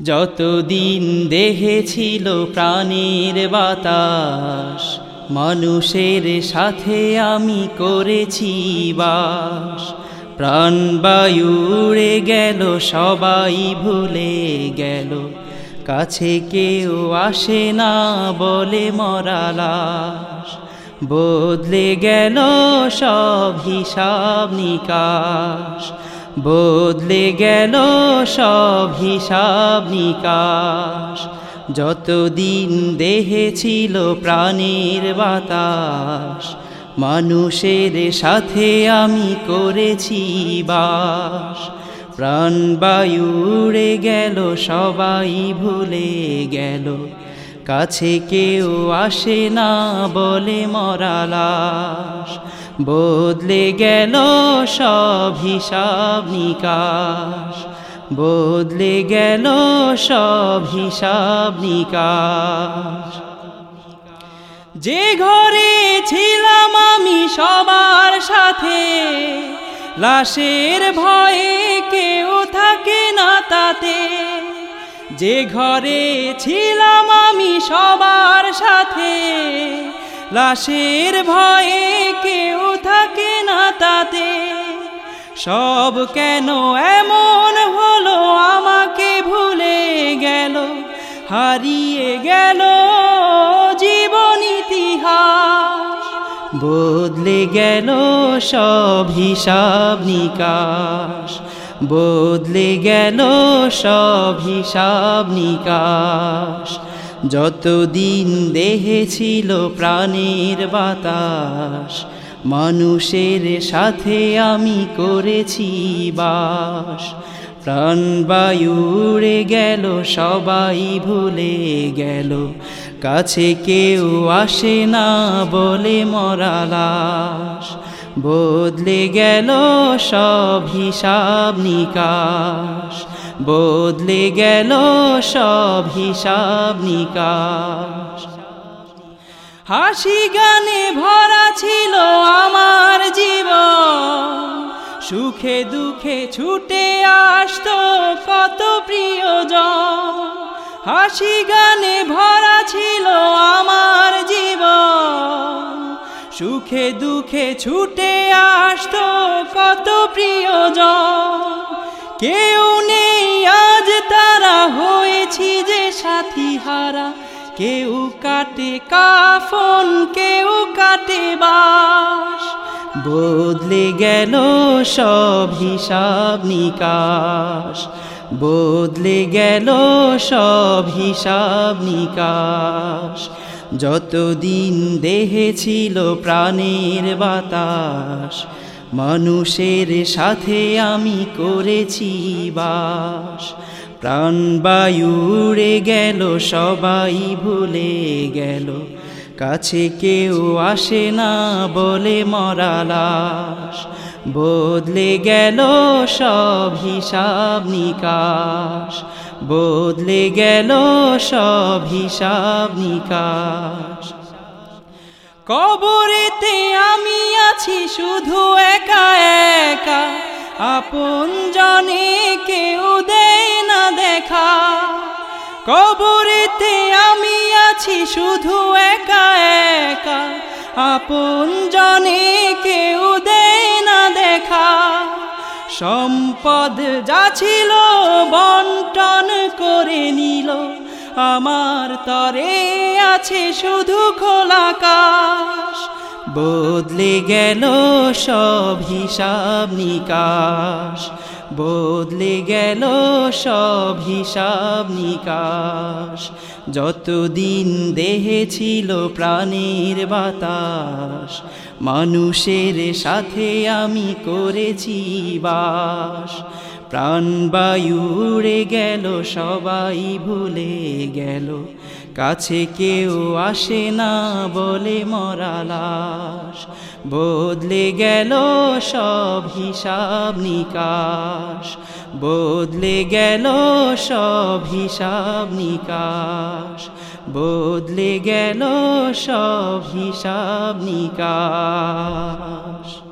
যতদিন দেহে ছিল প্রাণের বাতাস, মানুষের সাথে আমি করেছি বাস। প্রাণবায়ু উড়ে গেল, সবাই ভুলে গেল। কাছে কেউ আসে না বলে মরালাস বদলে গেল সব হিসাব নিকাশ। বদলে গেল সব হিসাব নিকাশ। যতদিন দেহে ছিল প্রাণীর বাতাস, মানুষের সাথে আমি করেছি বাস। প্রাণবায়ু উড়ে গেল, সবাই ভুলে গেল, কাছে কেউ আসে না বলে মরালাস বদলে গেল সব হিসাব নিকাশ। বদলে গেল সব হিসাব নিকাশ। যে ঘরে ছিলাম আমি সবার সাথে, লাশের ভয়ে কেউ থাকে না তাতে। যে ঘরে ছিলাম আমি সবার সাথে লাশের ভয়ে কেউ থাকে না তাতে। সব কেন এমন হলো আমাকে ভুলে গেল, হারিয়ে গেল জীবন ইতিহাস। বদলে গেল সব হিসাব নিকাশ, বদলে গেল সব হিসাব নিকাশ। যতদিন দেহে ছিল প্রাণের বাতাস, মানুষের সাথে আমি করেছি বাস। প্রাণবায়ু উড়ে গেল, সবাই ভুলে গেল, কাছে কেউ আসে না বলে মরালাস বদলে গেল সব হিসাব নিকাশ বদলে গেল সব হিসাব নিকাশ। হাসি গানে ভরা ছিল আমার জীবন। সুখে দুঃখে ছুটে আসতো কত প্রিয়জন। হাসি গানে ভরা ছিল আমার জীবন। সুখে দুঃখে ছুটে আসতো কত প্রিয়জন। কেউ নেই আজ তারা হয়েছি যে সাথী হারা কেউ কাটে কাফন, কেউ কাটে বাস। বদলে গেল সব হিসাব নিকাশ। বদলে গেল সব হিসাব নিকাশ। যতদিন দেহে ছিল প্রাণের বাতাস মানুষের সাথে আমি করেছি বাস। প্রাণবায়ু উড়ে গেল, সবাই ভুলে গেল। কাছে কেউ আসে না বলে মরালাস বদলে গেল সব হিসাব নিকাশ। বদলে গেল সব হিসাব নিকাশ। কবরেতে আমি আছি শুধু একা একা। আপন জনে কেউ দেয় না দেখা। কবরেতে আমি আছি শুধু একা একা। আপন জনে কেউ দেয় না দেখা। সম্পদ যা ছিল বন্টন করে নিল। আমার তরে আছে শুধু খোলাকাশ বদলে গেল সব হিসাব নিকাশ। বদলে গেল সব হিসাব নিকাশ। যতদিন দেহে ছিল প্রাণের বাতাস, মানুষের সাথে আমি করেছি বাস। প্রাণবায়ু উড়ে গেল, সবাই ভুলে গেল। কাছে কেউ আসে না বলে মরালাস বদলে গেল সব হিসাব নিকাশ। বদলে গেল সব হিসাব নিকাশ। বদলে গেল সব হিসাব নিকাশ।